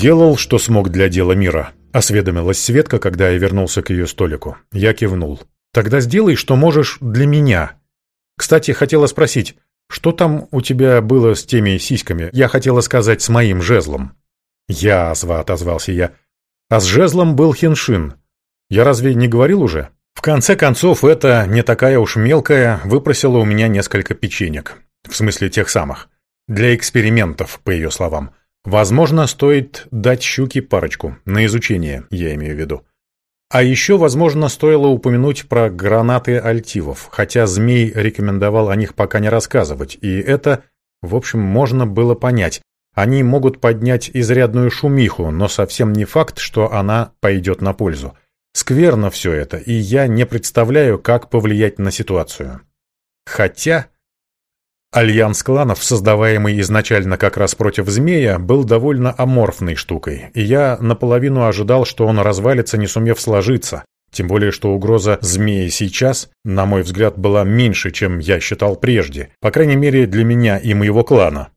«Сделал, что смог для дела мира», — осведомилась Светка, когда я вернулся к ее столику. Я кивнул. «Тогда сделай, что можешь для меня. Кстати, хотела спросить, что там у тебя было с теми сиськами? Я хотела сказать, с моим жезлом». «Язва», — отозвался я. «А с жезлом был хиншин. Я разве не говорил уже?» В конце концов, это не такая уж мелкая выпросила у меня несколько печенек. В смысле тех самых. Для экспериментов, по ее словам. Возможно, стоит дать щуке парочку, на изучение, я имею в виду. А еще, возможно, стоило упомянуть про гранаты альтивов, хотя Змей рекомендовал о них пока не рассказывать, и это, в общем, можно было понять. Они могут поднять изрядную шумиху, но совсем не факт, что она пойдет на пользу. Скверно все это, и я не представляю, как повлиять на ситуацию. Хотя... Альянс кланов, создаваемый изначально как раз против змея, был довольно аморфной штукой, и я наполовину ожидал, что он развалится, не сумев сложиться. Тем более, что угроза змеи сейчас, на мой взгляд, была меньше, чем я считал прежде, по крайней мере для меня и моего клана.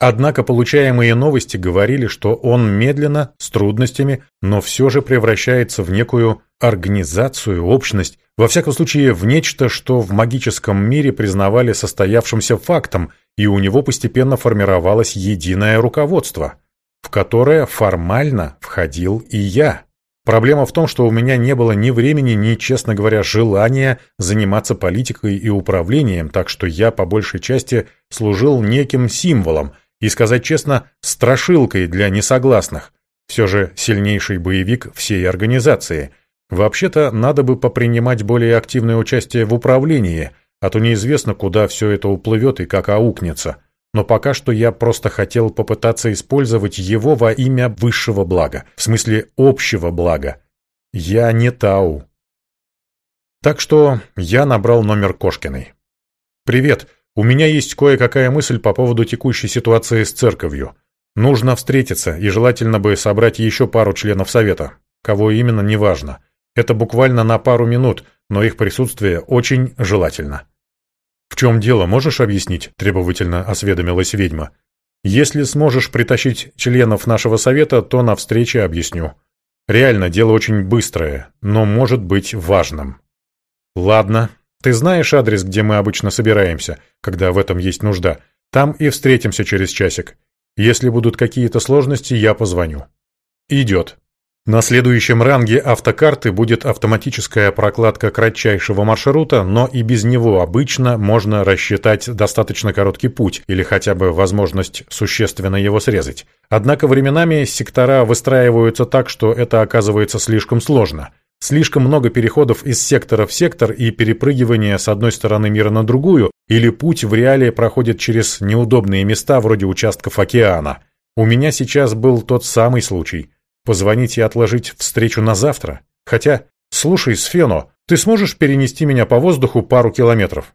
Однако получаемые новости говорили, что он медленно, с трудностями, но все же превращается в некую организацию, общность, во всяком случае в нечто, что в магическом мире признавали состоявшимся фактом, и у него постепенно формировалось единое руководство, в которое формально входил и я. Проблема в том, что у меня не было ни времени, ни, честно говоря, желания заниматься политикой и управлением, так что я по большей части служил неким символом – и, сказать честно, страшилкой для несогласных. Все же сильнейший боевик всей организации. Вообще-то, надо бы попринимать более активное участие в управлении, а то неизвестно, куда все это уплывет и как аукнется. Но пока что я просто хотел попытаться использовать его во имя высшего блага, в смысле общего блага. Я не Тау. Так что я набрал номер Кошкиной. «Привет. У меня есть кое-какая мысль по поводу текущей ситуации с церковью. Нужно встретиться, и желательно бы собрать еще пару членов совета. Кого именно, неважно. Это буквально на пару минут, но их присутствие очень желательно. «В чем дело, можешь объяснить?» – требовательно осведомилась ведьма. «Если сможешь притащить членов нашего совета, то на встрече объясню. Реально, дело очень быстрое, но может быть важным». «Ладно, ты знаешь адрес, где мы обычно собираемся, когда в этом есть нужда? Там и встретимся через часик. Если будут какие-то сложности, я позвоню». «Идет». На следующем ранге автокарты будет автоматическая прокладка кратчайшего маршрута, но и без него обычно можно рассчитать достаточно короткий путь или хотя бы возможность существенно его срезать. Однако временами сектора выстраиваются так, что это оказывается слишком сложно – Слишком много переходов из сектора в сектор и перепрыгивания с одной стороны мира на другую, или путь в реале проходит через неудобные места вроде участков океана. У меня сейчас был тот самый случай. Позвонить и отложить встречу на завтра? Хотя, слушай, Сфено, ты сможешь перенести меня по воздуху пару километров?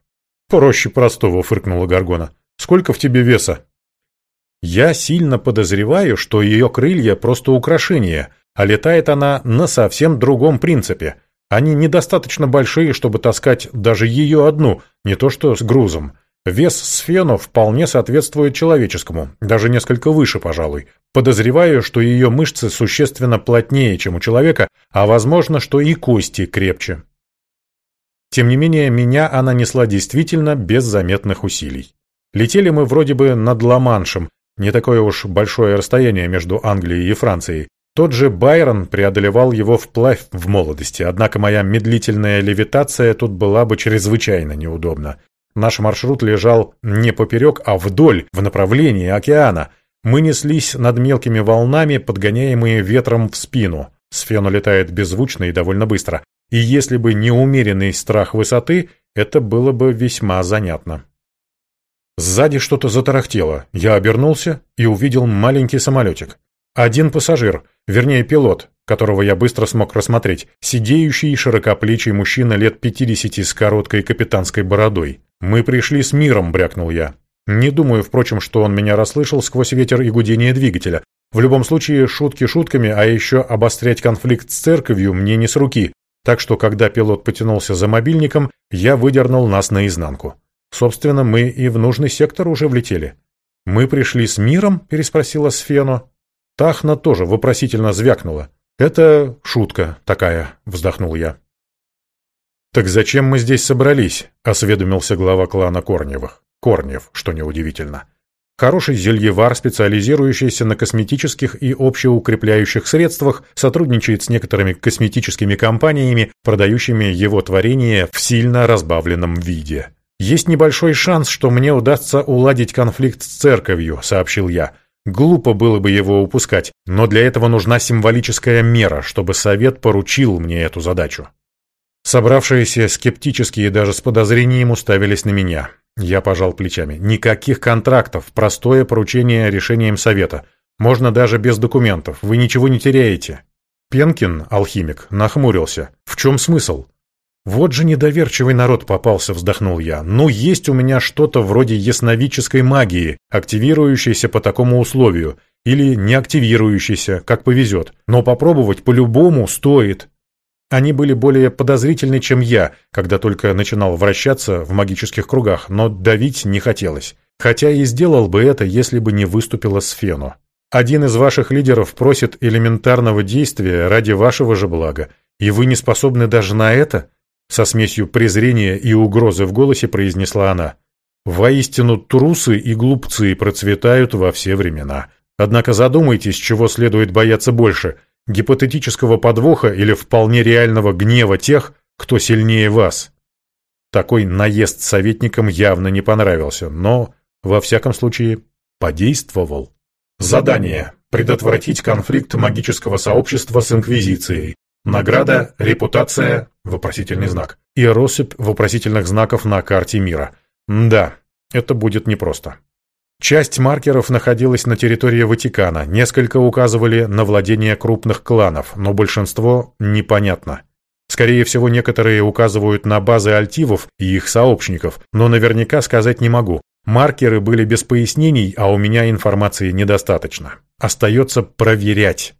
Проще простого, фыркнула Гаргона. Сколько в тебе веса? Я сильно подозреваю, что ее крылья просто украшение – а летает она на совсем другом принципе. Они недостаточно большие, чтобы таскать даже ее одну, не то что с грузом. Вес сфену вполне соответствует человеческому, даже несколько выше, пожалуй. Подозреваю, что ее мышцы существенно плотнее, чем у человека, а возможно, что и кости крепче. Тем не менее, меня она несла действительно без заметных усилий. Летели мы вроде бы над Ла-Маншем, не такое уж большое расстояние между Англией и Францией, тот же Байрон преодолевал его вплавь в молодости, однако моя медлительная левитация тут была бы чрезвычайно неудобна. Наш маршрут лежал не поперек, а вдоль, в направлении океана. Мы неслись над мелкими волнами, подгоняемые ветром в спину. Сфена летает беззвучно и довольно быстро. И если бы не умеренный страх высоты, это было бы весьма занятно. Сзади что-то затарахтело. Я обернулся и увидел маленький самолетик. Один пассажир, вернее пилот, которого я быстро смог рассмотреть, сидеющий широкоплечий мужчина лет пятидесяти с короткой капитанской бородой. «Мы пришли с миром», — брякнул я. Не думаю, впрочем, что он меня расслышал сквозь ветер и гудение двигателя. В любом случае, шутки шутками, а еще обострять конфликт с церковью мне не с руки. Так что, когда пилот потянулся за мобильником, я выдернул нас наизнанку. Собственно, мы и в нужный сектор уже влетели. «Мы пришли с миром?» – переспросила Сфено. Тахна тоже вопросительно звякнула. «Это шутка такая», — вздохнул я. «Так зачем мы здесь собрались?» — осведомился глава клана Корневых. Корнев, что неудивительно. Хороший зельевар, специализирующийся на косметических и общеукрепляющих средствах, сотрудничает с некоторыми косметическими компаниями, продающими его творение в сильно разбавленном виде. «Есть небольшой шанс, что мне удастся уладить конфликт с церковью», — сообщил я. «Глупо было бы его упускать, но для этого нужна символическая мера, чтобы совет поручил мне эту задачу». Собравшиеся скептически и даже с подозрением уставились на меня. Я пожал плечами. Никаких контрактов, простое поручение решением совета. Можно даже без документов, вы ничего не теряете. Пенкин, алхимик, нахмурился. В чем смысл? Вот же недоверчивый народ попался, вздохнул я. Ну, есть у меня что-то вроде ясновидческой магии, активирующейся по такому условию, или не активирующейся, как повезет. Но попробовать по-любому стоит. Они были более подозрительны, чем я, когда только начинал вращаться в магических кругах, но давить не хотелось. Хотя и сделал бы это, если бы не выступила Сфену. Один из ваших лидеров просит элементарного действия ради вашего же блага, и вы не способны даже на это? Со смесью презрения и угрозы в голосе произнесла она. Воистину, трусы и глупцы процветают во все времена. Однако задумайтесь, чего следует бояться больше – гипотетического подвоха или вполне реального гнева тех, кто сильнее вас. Такой наезд советникам явно не понравился, но, во всяком случае, подействовал. Задание. Предотвратить конфликт магического сообщества с Инквизицией. Награда, репутация, вопросительный знак, и россыпь вопросительных знаков на карте мира. Да, это будет непросто. Часть маркеров находилась на территории Ватикана, несколько указывали на владение крупных кланов, но большинство непонятно. Скорее всего, некоторые указывают на базы альтивов и их сообщников, но наверняка сказать не могу. Маркеры были без пояснений, а у меня информации недостаточно. Остается проверять.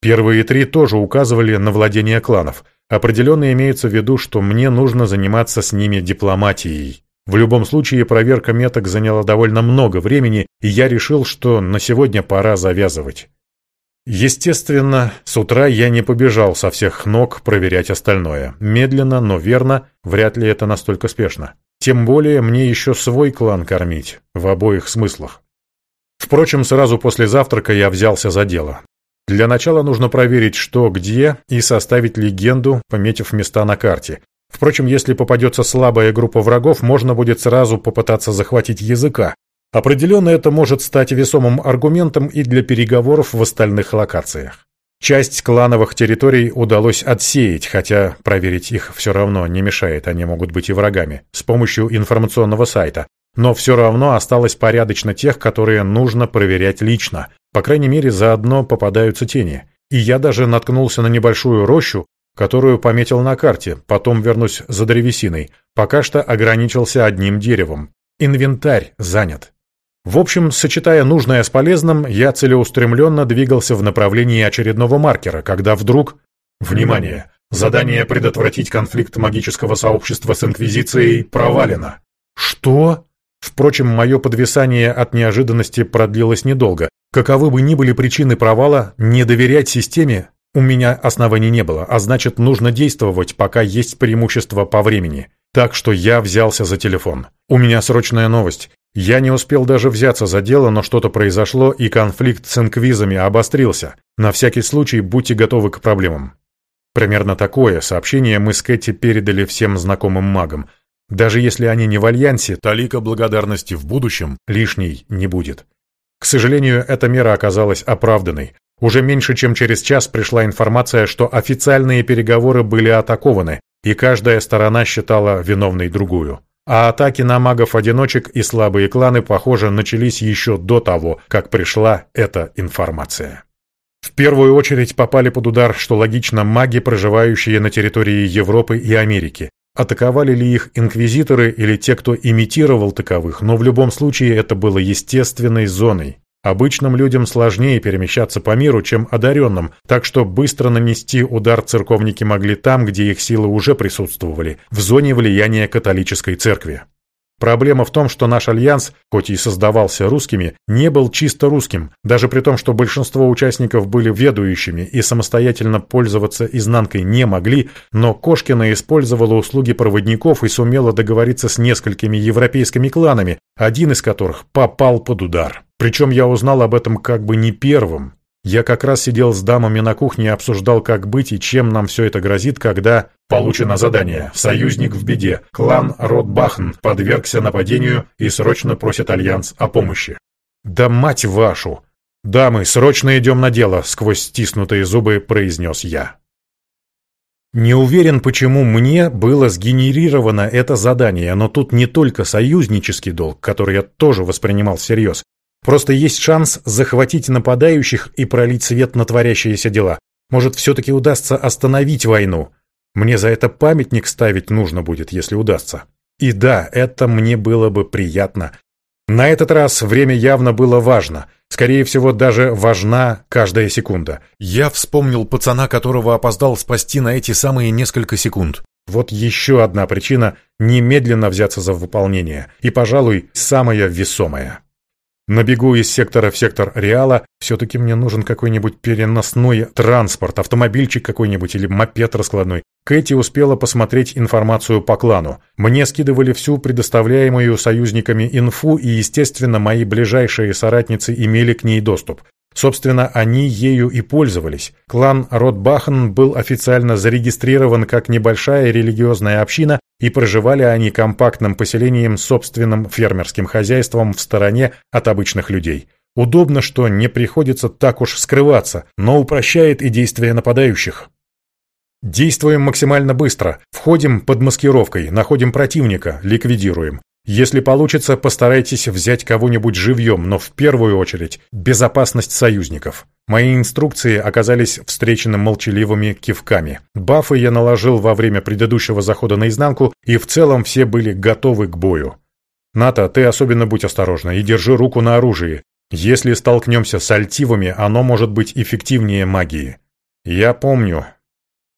Первые три тоже указывали на владение кланов. Определенно имеется в виду, что мне нужно заниматься с ними дипломатией. В любом случае, проверка меток заняла довольно много времени, и я решил, что на сегодня пора завязывать. Естественно, с утра я не побежал со всех ног проверять остальное. Медленно, но верно, вряд ли это настолько спешно. Тем более мне еще свой клан кормить, в обоих смыслах. Впрочем, сразу после завтрака я взялся за дело. Для начала нужно проверить, что где, и составить легенду, пометив места на карте. Впрочем, если попадется слабая группа врагов, можно будет сразу попытаться захватить языка. Определенно это может стать весомым аргументом и для переговоров в остальных локациях. Часть клановых территорий удалось отсеять, хотя проверить их все равно не мешает, они могут быть и врагами, с помощью информационного сайта. Но все равно осталось порядочно тех, которые нужно проверять лично. По крайней мере, заодно попадаются тени. И я даже наткнулся на небольшую рощу, которую пометил на карте, потом вернусь за древесиной. Пока что ограничился одним деревом. Инвентарь занят. В общем, сочетая нужное с полезным, я целеустремленно двигался в направлении очередного маркера, когда вдруг... Внимание! Задание предотвратить конфликт магического сообщества с Инквизицией провалено. Что? Впрочем, мое подвисание от неожиданности продлилось недолго. Каковы бы ни были причины провала, не доверять системе у меня оснований не было, а значит, нужно действовать, пока есть преимущество по времени. Так что я взялся за телефон. У меня срочная новость. Я не успел даже взяться за дело, но что-то произошло, и конфликт с инквизами обострился. На всякий случай будьте готовы к проблемам. Примерно такое сообщение мы с Кэти передали всем знакомым магам. Даже если они не в альянсе, талика благодарности в будущем лишней не будет. К сожалению, эта мера оказалась оправданной. Уже меньше чем через час пришла информация, что официальные переговоры были атакованы, и каждая сторона считала виновной другую. А атаки на магов-одиночек и слабые кланы, похоже, начались еще до того, как пришла эта информация. В первую очередь попали под удар, что логично, маги, проживающие на территории Европы и Америки. Атаковали ли их инквизиторы или те, кто имитировал таковых, но в любом случае это было естественной зоной. Обычным людям сложнее перемещаться по миру, чем одаренным, так что быстро нанести удар церковники могли там, где их силы уже присутствовали, в зоне влияния католической церкви. Проблема в том, что наш альянс, хоть и создавался русскими, не был чисто русским, даже при том, что большинство участников были ведущими и самостоятельно пользоваться изнанкой не могли, но Кошкина использовала услуги проводников и сумела договориться с несколькими европейскими кланами, один из которых попал под удар. Причем я узнал об этом как бы не первым. Я как раз сидел с дамами на кухне и обсуждал, как быть и чем нам все это грозит, когда... Получено задание. Союзник в беде. Клан Ротбахн подвергся нападению и срочно просит Альянс о помощи. Да мать вашу! «Дамы, срочно идем на дело», — сквозь стиснутые зубы произнес я. Не уверен, почему мне было сгенерировано это задание, но тут не только союзнический долг, который я тоже воспринимал всерьез. Просто есть шанс захватить нападающих и пролить свет на творящиеся дела. Может, все-таки удастся остановить войну. Мне за это памятник ставить нужно будет, если удастся. И да, это мне было бы приятно. На этот раз время явно было важно. Скорее всего, даже важна каждая секунда. Я вспомнил пацана, которого опоздал спасти на эти самые несколько секунд. Вот еще одна причина немедленно взяться за выполнение. И, пожалуй, самая весомая. Набегу из сектора в сектор Реала, все-таки мне нужен какой-нибудь переносной транспорт, автомобильчик какой-нибудь или мопед раскладной. Кэти успела посмотреть информацию по клану. Мне скидывали всю предоставляемую союзниками инфу, и, естественно, мои ближайшие соратницы имели к ней доступ. Собственно, они ею и пользовались. Клан Ротбахен был официально зарегистрирован как небольшая религиозная община, и проживали они компактным поселением с собственным фермерским хозяйством в стороне от обычных людей. Удобно, что не приходится так уж скрываться, но упрощает и действия нападающих. Действуем максимально быстро, входим под маскировкой, находим противника, ликвидируем. Если получится, постарайтесь взять кого-нибудь живьем, но в первую очередь безопасность союзников. Мои инструкции оказались встречены молчаливыми кивками. Бафы я наложил во время предыдущего захода наизнанку, и в целом все были готовы к бою. Ната, ты особенно будь осторожна и держи руку на оружии. Если столкнемся с альтивами, оно может быть эффективнее магии. Я помню,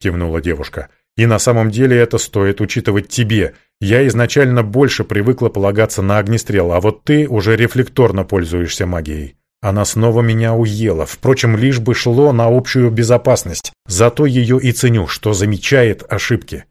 кивнула девушка. И на самом деле это стоит учитывать тебе. Я изначально больше привыкла полагаться на огнестрел, а вот ты уже рефлекторно пользуешься магией. Она снова меня уела, впрочем, лишь бы шло на общую безопасность. Зато ее и ценю, что замечает ошибки.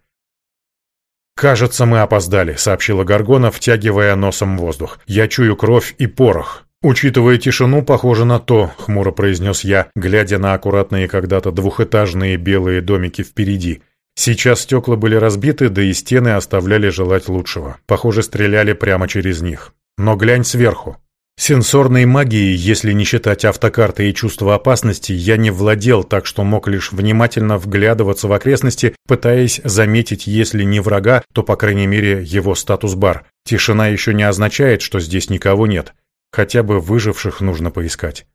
«Кажется, мы опоздали», — сообщила Гаргона, втягивая носом воздух. «Я чую кровь и порох». «Учитывая тишину, похоже на то», — хмуро произнес я, глядя на аккуратные когда-то двухэтажные белые домики впереди. Сейчас стекла были разбиты, да и стены оставляли желать лучшего. Похоже, стреляли прямо через них. Но глянь сверху. Сенсорной магией, если не считать автокарты и чувства опасности, я не владел, так что мог лишь внимательно вглядываться в окрестности, пытаясь заметить, если не врага, то, по крайней мере, его статус-бар. Тишина еще не означает, что здесь никого нет. Хотя бы выживших нужно поискать.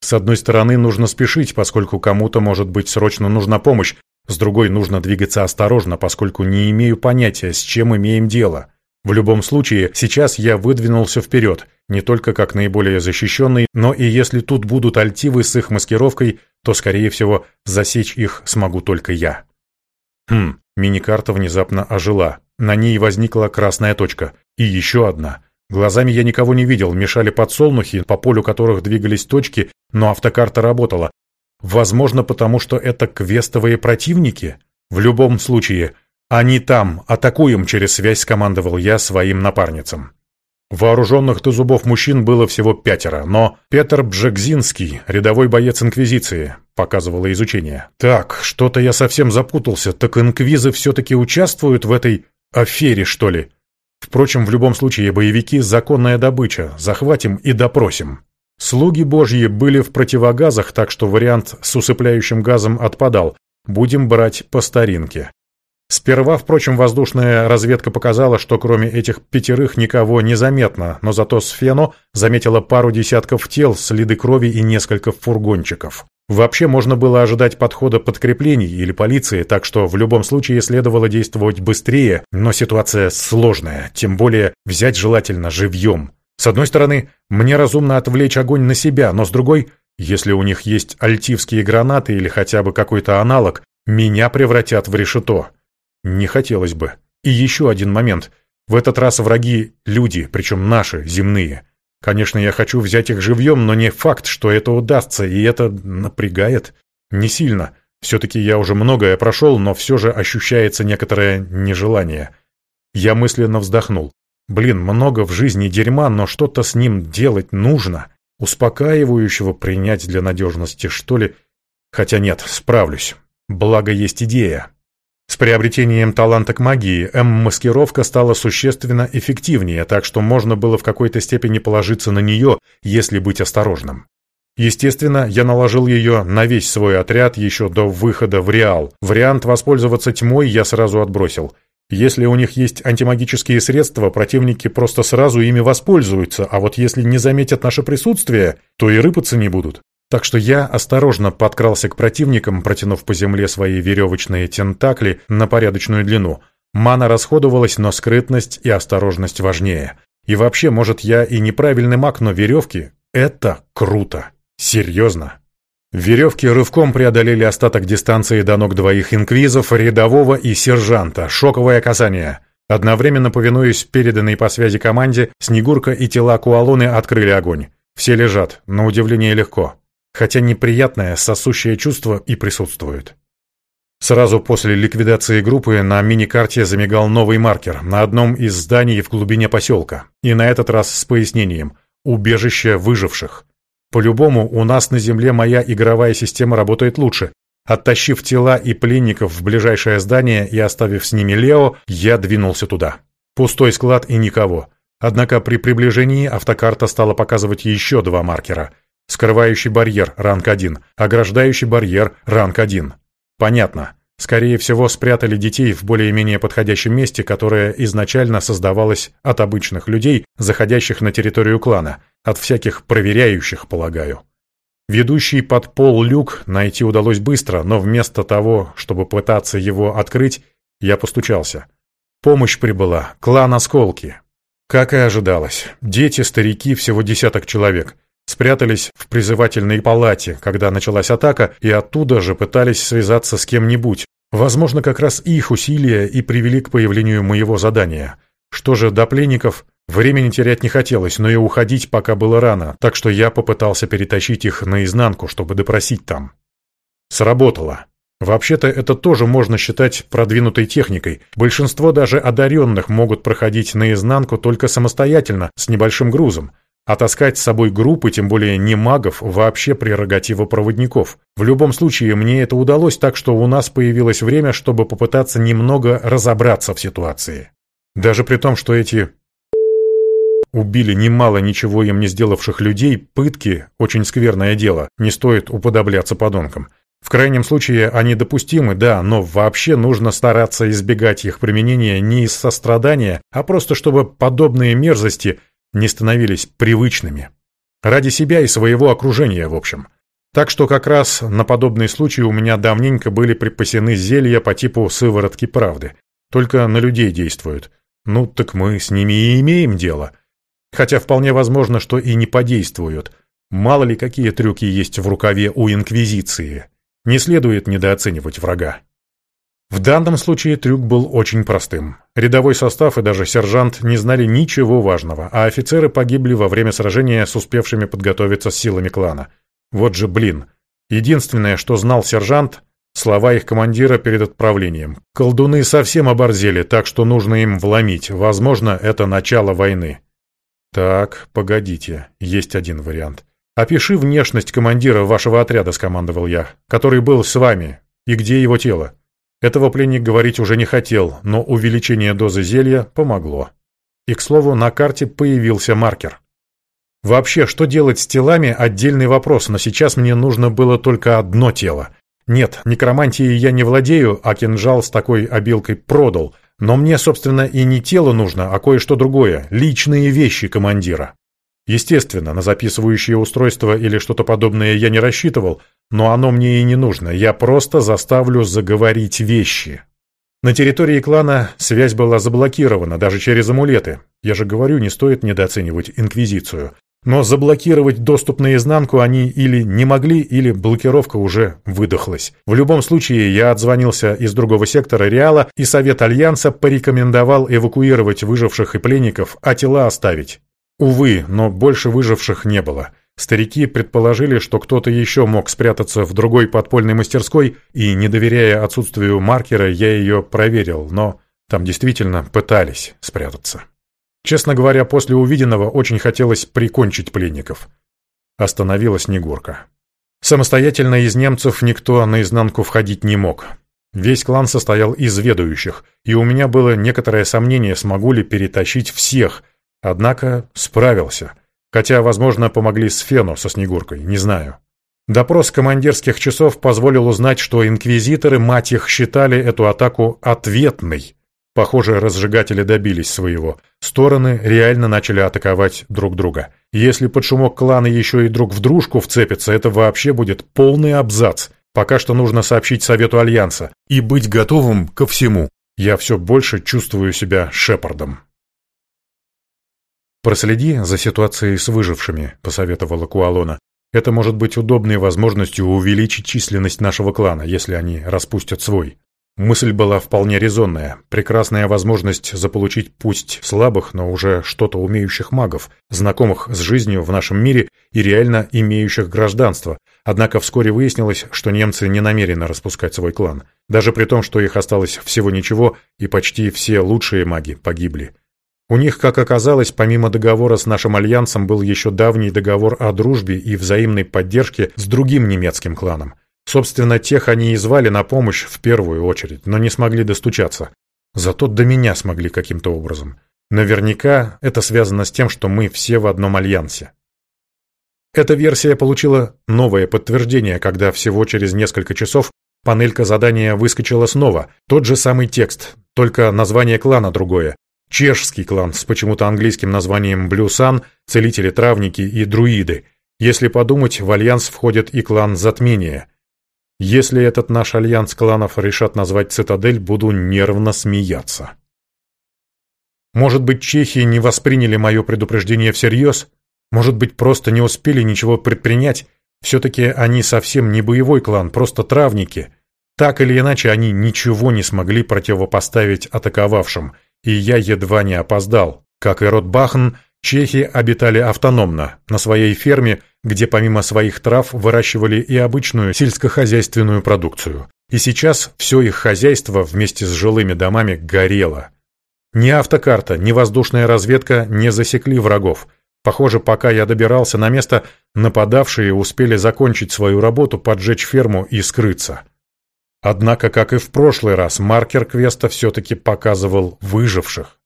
С одной стороны, нужно спешить, поскольку кому-то, может быть, срочно нужна помощь, с другой нужно двигаться осторожно, поскольку не имею понятия, с чем имеем дело. В любом случае, сейчас я выдвинулся вперед, не только как наиболее защищенный, но и если тут будут альтивы с их маскировкой, то, скорее всего, засечь их смогу только я. Хм, мини-карта внезапно ожила. На ней возникла красная точка. И еще одна. Глазами я никого не видел, мешали подсолнухи, по полю которых двигались точки, но автокарта работала, Возможно, потому что это квестовые противники? В любом случае, они там, атакуем через связь, скомандовал я своим напарницам. Вооруженных до зубов мужчин было всего пятеро, но Петр Бжегзинский, рядовой боец Инквизиции, показывало изучение. Так, что-то я совсем запутался, так инквизы все-таки участвуют в этой афере, что ли? Впрочем, в любом случае, боевики — законная добыча, захватим и допросим. Слуги божьи были в противогазах, так что вариант с усыпляющим газом отпадал. Будем брать по старинке. Сперва, впрочем, воздушная разведка показала, что кроме этих пятерых никого не заметно, но зато Сфено заметила пару десятков тел, следы крови и несколько фургончиков. Вообще можно было ожидать подхода подкреплений или полиции, так что в любом случае следовало действовать быстрее, но ситуация сложная, тем более взять желательно живьем. С одной стороны, мне разумно отвлечь огонь на себя, но с другой, если у них есть альтивские гранаты или хотя бы какой-то аналог, меня превратят в решето. Не хотелось бы. И еще один момент. В этот раз враги — люди, причем наши, земные. Конечно, я хочу взять их живьем, но не факт, что это удастся, и это напрягает. Не сильно. Все-таки я уже многое прошел, но все же ощущается некоторое нежелание. Я мысленно вздохнул. Блин, много в жизни дерьма, но что-то с ним делать нужно. Успокаивающего принять для надежности, что ли? Хотя нет, справлюсь. Благо есть идея. С приобретением таланта к магии М-маскировка стала существенно эффективнее, так что можно было в какой-то степени положиться на нее, если быть осторожным. Естественно, я наложил ее на весь свой отряд еще до выхода в Реал. Вариант воспользоваться тьмой я сразу отбросил. Если у них есть антимагические средства, противники просто сразу ими воспользуются, а вот если не заметят наше присутствие, то и рыпаться не будут. Так что я осторожно подкрался к противникам, протянув по земле свои веревочные тентакли на порядочную длину. Мана расходовалась, но скрытность и осторожность важнее. И вообще, может, я и неправильный маг, но веревки — это круто. Серьезно. Веревки рывком преодолели остаток дистанции до ног двоих инквизов, рядового и сержанта. Шоковое касание. Одновременно повинуясь переданной по связи команде, Снегурка и тела Куалоны открыли огонь. Все лежат, на удивление легко хотя неприятное сосущее чувство и присутствует. Сразу после ликвидации группы на мини-карте замигал новый маркер на одном из зданий в глубине поселка, и на этот раз с пояснением «Убежище выживших». По-любому, у нас на Земле моя игровая система работает лучше. Оттащив тела и пленников в ближайшее здание и оставив с ними Лео, я двинулся туда. Пустой склад и никого. Однако при приближении автокарта стала показывать еще два маркера – Скрывающий барьер, ранг 1. Ограждающий барьер, ранг 1. Понятно. Скорее всего, спрятали детей в более-менее подходящем месте, которое изначально создавалось от обычных людей, заходящих на территорию клана, от всяких проверяющих, полагаю. Ведущий под пол люк найти удалось быстро, но вместо того, чтобы пытаться его открыть, я постучался. Помощь прибыла. Клан Осколки. Как и ожидалось. Дети, старики, всего десяток человек спрятались в призывательной палате, когда началась атака, и оттуда же пытались связаться с кем-нибудь. Возможно, как раз их усилия и привели к появлению моего задания. Что же до пленников, времени терять не хотелось, но и уходить пока было рано, так что я попытался перетащить их наизнанку, чтобы допросить там. Сработало. Вообще-то это тоже можно считать продвинутой техникой. Большинство даже одаренных могут проходить наизнанку только самостоятельно, с небольшим грузом. А таскать с собой группы, тем более не магов, вообще прерогатива проводников. В любом случае, мне это удалось, так что у нас появилось время, чтобы попытаться немного разобраться в ситуации. Даже при том, что эти убили немало ничего им не сделавших людей, пытки – очень скверное дело, не стоит уподобляться подонкам. В крайнем случае они допустимы, да, но вообще нужно стараться избегать их применения не из сострадания, а просто чтобы подобные мерзости – не становились привычными. Ради себя и своего окружения, в общем. Так что как раз на подобный случай у меня давненько были припасены зелья по типу сыворотки правды. Только на людей действуют. Ну, так мы с ними и имеем дело. Хотя вполне возможно, что и не подействуют. Мало ли какие трюки есть в рукаве у Инквизиции. Не следует недооценивать врага. В данном случае трюк был очень простым. Рядовой состав и даже сержант не знали ничего важного, а офицеры погибли во время сражения с успевшими подготовиться силами клана. Вот же блин. Единственное, что знал сержант, слова их командира перед отправлением. Колдуны совсем оборзели, так что нужно им вломить. Возможно, это начало войны. Так, погодите, есть один вариант. «Опиши внешность командира вашего отряда», — скомандовал я, «который был с вами. И где его тело?» Этого пленник говорить уже не хотел, но увеличение дозы зелья помогло. И, к слову, на карте появился маркер. Вообще, что делать с телами – отдельный вопрос, но сейчас мне нужно было только одно тело. Нет, некромантией я не владею, а кинжал с такой обилкой продал. Но мне, собственно, и не тело нужно, а кое-что другое – личные вещи командира. Естественно, на записывающее устройство или что-то подобное я не рассчитывал, но оно мне и не нужно, я просто заставлю заговорить вещи. На территории клана связь была заблокирована, даже через амулеты. Я же говорю, не стоит недооценивать Инквизицию. но заблокировать доступ наизнанку они или не могли, или блокировка уже выдохлась. В любом случае, я отзвонился из другого сектора Реала, и Совет Альянса порекомендовал эвакуировать выживших и пленников, а тела оставить. Увы, но больше выживших не было. Старики предположили, что кто-то еще мог спрятаться в другой подпольной мастерской, и, не доверяя отсутствию маркера, я ее проверил, но там действительно пытались спрятаться. Честно говоря, после увиденного очень хотелось прикончить пленников. Остановилась Негорка. Самостоятельно из немцев никто наизнанку входить не мог. Весь клан состоял из ведущих, и у меня было некоторое сомнение, смогу ли перетащить всех, однако справился. Хотя, возможно, помогли Сфену со Снегуркой, не знаю. Допрос командирских часов позволил узнать, что инквизиторы, мать их, считали эту атаку ответной. Похоже, разжигатели добились своего. Стороны реально начали атаковать друг друга. Если под шумок кланы еще и друг в дружку вцепятся, это вообще будет полный абзац. Пока что нужно сообщить Совету Альянса и быть готовым ко всему. Я все больше чувствую себя Шепардом. «Проследи за ситуацией с выжившими», — посоветовала Куалона. «Это может быть удобной возможностью увеличить численность нашего клана, если они распустят свой». Мысль была вполне резонная. Прекрасная возможность заполучить пусть слабых, но уже что-то умеющих магов, знакомых с жизнью в нашем мире и реально имеющих гражданство. Однако вскоре выяснилось, что немцы не намерены распускать свой клан. Даже при том, что их осталось всего ничего, и почти все лучшие маги погибли. У них, как оказалось, помимо договора с нашим альянсом, был еще давний договор о дружбе и взаимной поддержке с другим немецким кланом. Собственно, тех они и звали на помощь в первую очередь, но не смогли достучаться. Зато до меня смогли каким-то образом. Наверняка это связано с тем, что мы все в одном альянсе. Эта версия получила новое подтверждение, когда всего через несколько часов панелька задания выскочила снова. Тот же самый текст, только название клана другое. Чешский клан с почему-то английским названием Blue Sun, целители-травники и друиды. Если подумать, в альянс входит и клан Затмения. Если этот наш альянс кланов решат назвать «Цитадель», буду нервно смеяться. Может быть, чехи не восприняли мое предупреждение всерьез? Может быть, просто не успели ничего предпринять? Все-таки они совсем не боевой клан, просто травники. Так или иначе, они ничего не смогли противопоставить атаковавшим, и я едва не опоздал. Как и Ротбахн, чехи обитали автономно, на своей ферме, где помимо своих трав выращивали и обычную сельскохозяйственную продукцию. И сейчас все их хозяйство вместе с жилыми домами горело. Ни автокарта, ни воздушная разведка не засекли врагов. Похоже, пока я добирался на место, нападавшие успели закончить свою работу, поджечь ферму и скрыться. Однако, как и в прошлый раз, маркер квеста все-таки показывал выживших.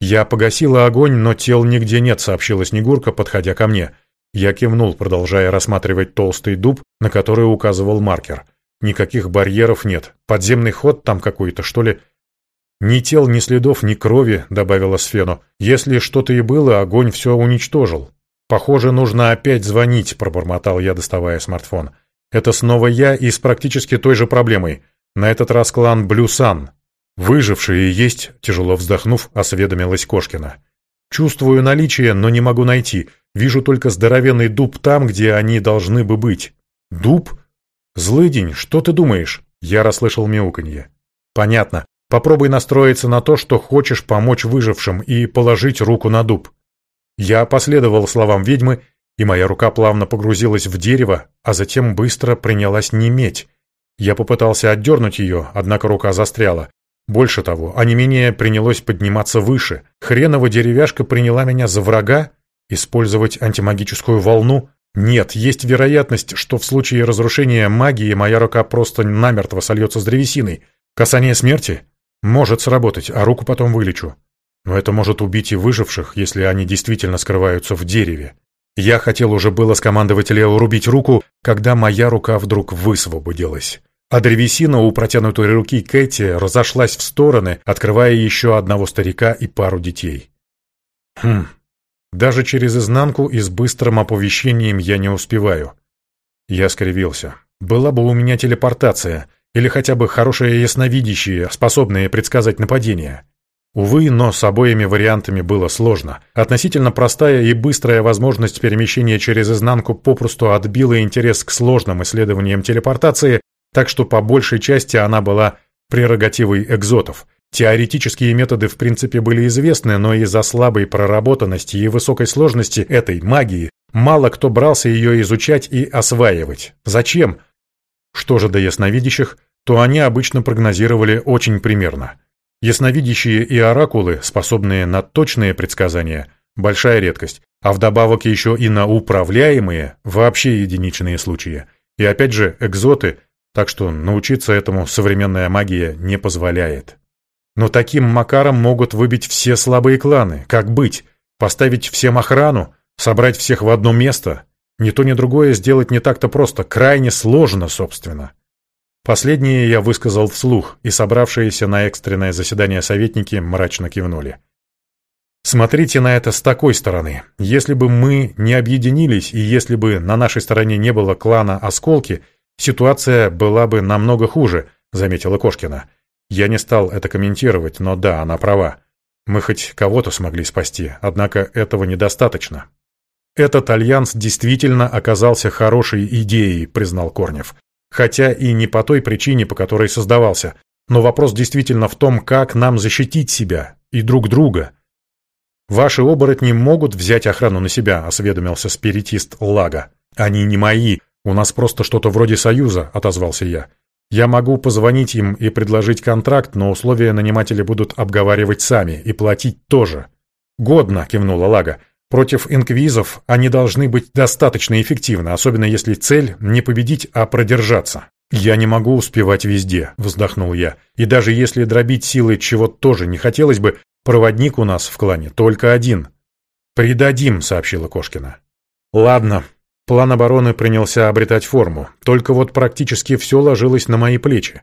«Я погасила огонь, но тел нигде нет», — сообщила Снегурка, подходя ко мне — я кивнул, продолжая рассматривать толстый дуб, на который указывал маркер. Никаких барьеров нет. Подземный ход там какой-то, что ли? Ни тел, ни следов, ни крови, добавила Сфену. Если что-то и было, огонь все уничтожил. Похоже, нужно опять звонить, пробормотал я, доставая смартфон. Это снова я и с практически той же проблемой. На этот раз клан Блюсан. Выжившие есть, тяжело вздохнув, осведомилась Кошкина. Чувствую наличие, но не могу найти. Вижу только здоровенный дуб там, где они должны бы быть. Дуб? Злыдень, что ты думаешь? Я расслышал мяуканье. Понятно. Попробуй настроиться на то, что хочешь помочь выжившим и положить руку на дуб. Я последовал словам ведьмы, и моя рука плавно погрузилась в дерево, а затем быстро принялась неметь. Я попытался отдернуть ее, однако рука застряла. Больше того, а не менее принялось подниматься выше. Хренова деревяшка приняла меня за врага? Использовать антимагическую волну? Нет, есть вероятность, что в случае разрушения магии моя рука просто намертво сольется с древесиной. Касание смерти? Может сработать, а руку потом вылечу. Но это может убить и выживших, если они действительно скрываются в дереве. Я хотел уже было скомандовать Лео рубить руку, когда моя рука вдруг высвободилась. А древесина у протянутой руки Кэти разошлась в стороны, открывая еще одного старика и пару детей. Хм, даже через изнанку и с быстрым оповещением я не успеваю. Я скривился. Была бы у меня телепортация, или хотя бы хорошее ясновидящее, способное предсказать нападение. Увы, но с обоими вариантами было сложно. Относительно простая и быстрая возможность перемещения через изнанку попросту отбила интерес к сложным исследованиям телепортации, так что по большей части она была прерогативой экзотов. Теоретические методы в принципе были известны, но из-за слабой проработанности и высокой сложности этой магии мало кто брался ее изучать и осваивать. Зачем? Что же до ясновидящих, то они обычно прогнозировали очень примерно. Ясновидящие и оракулы, способные на точные предсказания, большая редкость, а вдобавок еще и на управляемые, вообще единичные случаи. И опять же, экзоты, так что научиться этому современная магия не позволяет. Но таким макаром могут выбить все слабые кланы. Как быть? Поставить всем охрану? Собрать всех в одно место? Ни то, ни другое сделать не так-то просто, крайне сложно, собственно. Последнее я высказал вслух, и собравшиеся на экстренное заседание советники мрачно кивнули. Смотрите на это с такой стороны. Если бы мы не объединились, и если бы на нашей стороне не было клана «Осколки», ситуация была бы намного хуже, заметила Кошкина. Я не стал это комментировать, но да, она права. Мы хоть кого-то смогли спасти, однако этого недостаточно. Этот альянс действительно оказался хорошей идеей, признал Корнев. Хотя и не по той причине, по которой создавался. Но вопрос действительно в том, как нам защитить себя и друг друга. «Ваши оборотни могут взять охрану на себя», — осведомился спиритист Лага. «Они не мои. У нас просто что-то вроде союза», — отозвался я. «Я могу позвонить им и предложить контракт, но условия наниматели будут обговаривать сами и платить тоже». «Годно», — кивнула Лага. Против инквизов они должны быть достаточно эффективны, особенно если цель не победить, а продержаться. «Я не могу успевать везде», — вздохнул я. «И даже если дробить силы чего тоже не хотелось бы, проводник у нас в клане только один». «Предадим», — сообщила Кошкина. «Ладно». План обороны принялся обретать форму, только вот практически все ложилось на мои плечи.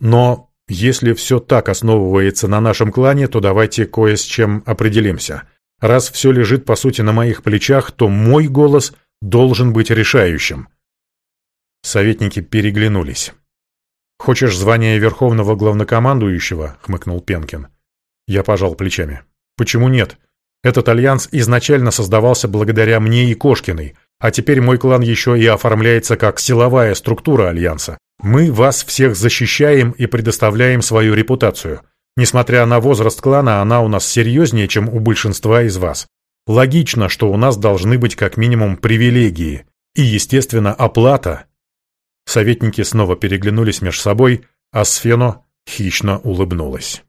Но если все так основывается на нашем клане, то давайте кое с чем определимся. Раз все лежит, по сути, на моих плечах, то мой голос должен быть решающим. Советники переглянулись. «Хочешь звание верховного главнокомандующего?» — хмыкнул Пенкин. Я пожал плечами. «Почему нет? Этот альянс изначально создавался благодаря мне и Кошкиной, а теперь мой клан еще и оформляется как силовая структура альянса. Мы вас всех защищаем и предоставляем свою репутацию. Несмотря на возраст клана, она у нас серьезнее, чем у большинства из вас. Логично, что у нас должны быть как минимум привилегии. И, естественно, оплата. Советники снова переглянулись между собой, а Сфено хищно улыбнулась.